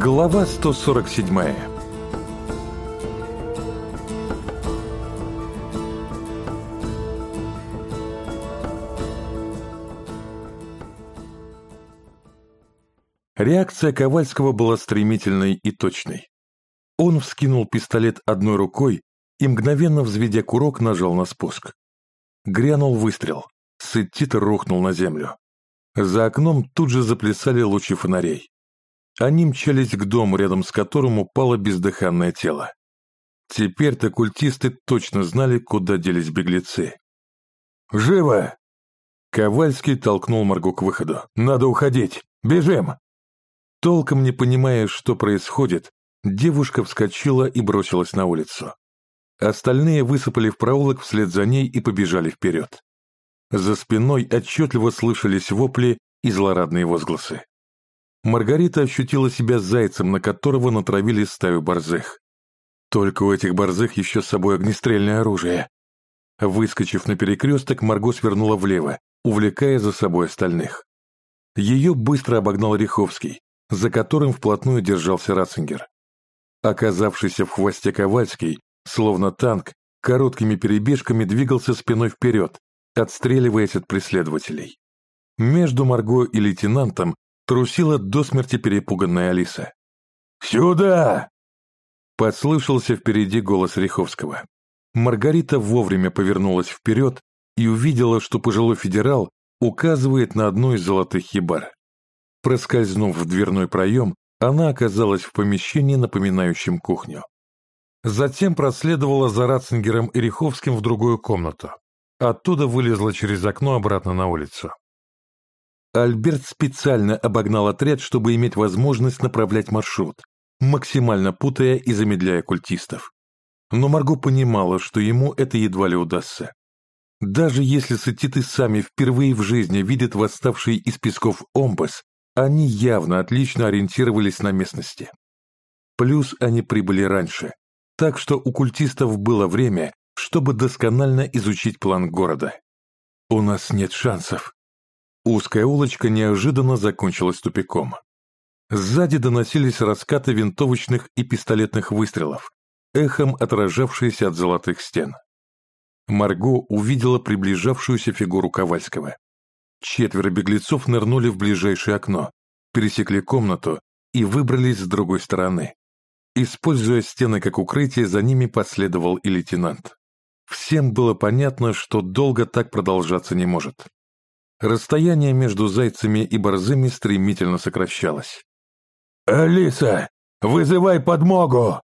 Глава 147 Реакция Ковальского была стремительной и точной. Он вскинул пистолет одной рукой и, мгновенно взведя курок, нажал на спуск. Грянул выстрел. Сеттитер рухнул на землю. За окном тут же заплясали лучи фонарей. Они мчались к дому, рядом с которым упало бездыханное тело. Теперь-то культисты точно знали, куда делись беглецы. «Живо!» Ковальский толкнул Маргу к выходу. «Надо уходить! Бежим!» Толком не понимая, что происходит, девушка вскочила и бросилась на улицу. Остальные высыпали в проулок вслед за ней и побежали вперед. За спиной отчетливо слышались вопли и злорадные возгласы. Маргарита ощутила себя зайцем, на которого натравили стаю борзых. Только у этих борзых еще с собой огнестрельное оружие. Выскочив на перекресток, Марго свернула влево, увлекая за собой остальных. Ее быстро обогнал Риховский, за которым вплотную держался Ратцингер. Оказавшийся в хвосте Ковальский, словно танк, короткими перебежками двигался спиной вперед, отстреливаясь от преследователей. Между Марго и лейтенантом трусила до смерти перепуганная Алиса. «Сюда!» Послышался впереди голос Риховского. Маргарита вовремя повернулась вперед и увидела, что пожилой федерал указывает на одну из золотых хибар. Проскользнув в дверной проем, она оказалась в помещении, напоминающем кухню. Затем проследовала за Ратцингером и Риховским в другую комнату. Оттуда вылезла через окно обратно на улицу. Альберт специально обогнал отряд, чтобы иметь возможность направлять маршрут, максимально путая и замедляя культистов. Но Марго понимала, что ему это едва ли удастся. Даже если сатиты сами впервые в жизни видят восставший из песков Омбас, они явно отлично ориентировались на местности. Плюс они прибыли раньше, так что у культистов было время, чтобы досконально изучить план города. «У нас нет шансов», Узкая улочка неожиданно закончилась тупиком. Сзади доносились раскаты винтовочных и пистолетных выстрелов, эхом отражавшиеся от золотых стен. Марго увидела приближавшуюся фигуру Ковальского. Четверо беглецов нырнули в ближайшее окно, пересекли комнату и выбрались с другой стороны. Используя стены как укрытие, за ними последовал и лейтенант. Всем было понятно, что долго так продолжаться не может. Расстояние между зайцами и борзыми стремительно сокращалось. «Алиса, вызывай подмогу!»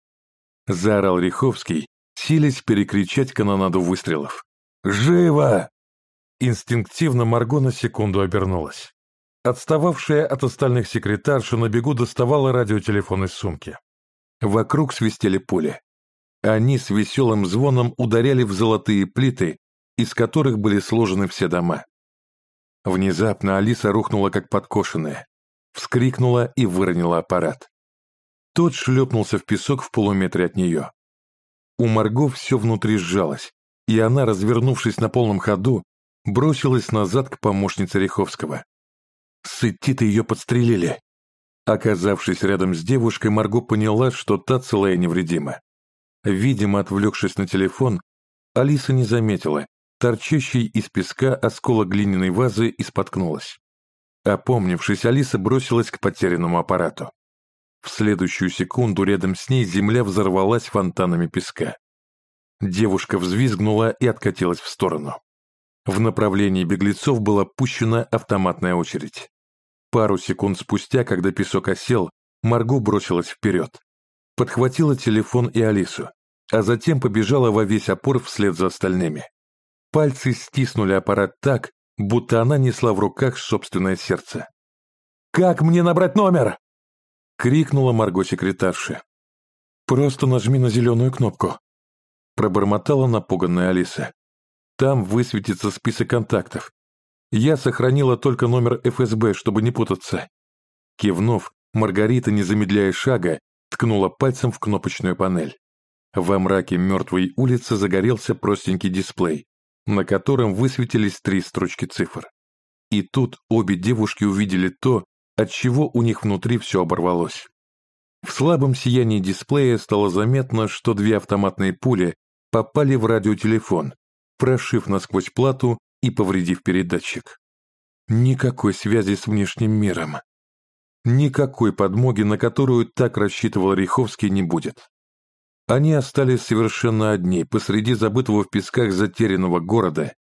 Заорал Риховский, силясь перекричать канонаду выстрелов. «Живо!» Инстинктивно Марго на секунду обернулась. Отстававшая от остальных секретарша на бегу доставала радиотелефон из сумки. Вокруг свистели пули. Они с веселым звоном ударяли в золотые плиты, из которых были сложены все дома. Внезапно Алиса рухнула как подкошенная, вскрикнула и выронила аппарат. Тот шлепнулся в песок в полуметре от нее. У Марго все внутри сжалось, и она, развернувшись на полном ходу, бросилась назад к помощнице Риховского. Сыти-то ее подстрелили. Оказавшись рядом с девушкой, Марго поняла, что та целая невредима. Видимо, отвлекшись на телефон, Алиса не заметила, торчащий из песка осколок глиняной вазы и споткнулась. Опомнившись, Алиса бросилась к потерянному аппарату. В следующую секунду рядом с ней земля взорвалась фонтанами песка. Девушка взвизгнула и откатилась в сторону. В направлении беглецов была пущена автоматная очередь. Пару секунд спустя, когда песок осел, Марго бросилась вперед. Подхватила телефон и Алису, а затем побежала во весь опор вслед за остальными. Пальцы стиснули аппарат так, будто она несла в руках собственное сердце. «Как мне набрать номер?» — крикнула Марго секретарше. «Просто нажми на зеленую кнопку», — пробормотала напуганная Алиса. «Там высветится список контактов. Я сохранила только номер ФСБ, чтобы не путаться». Кивнув, Маргарита, не замедляя шага, ткнула пальцем в кнопочную панель. Во мраке мертвой улицы загорелся простенький дисплей, на котором высветились три строчки цифр. И тут обе девушки увидели то, от чего у них внутри все оборвалось. В слабом сиянии дисплея стало заметно, что две автоматные пули попали в радиотелефон, прошив насквозь плату и повредив передатчик. Никакой связи с внешним миром. Никакой подмоги, на которую так рассчитывал Риховский, не будет. Они остались совершенно одни посреди забытого в песках затерянного города,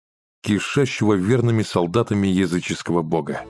кишащего верными солдатами языческого бога.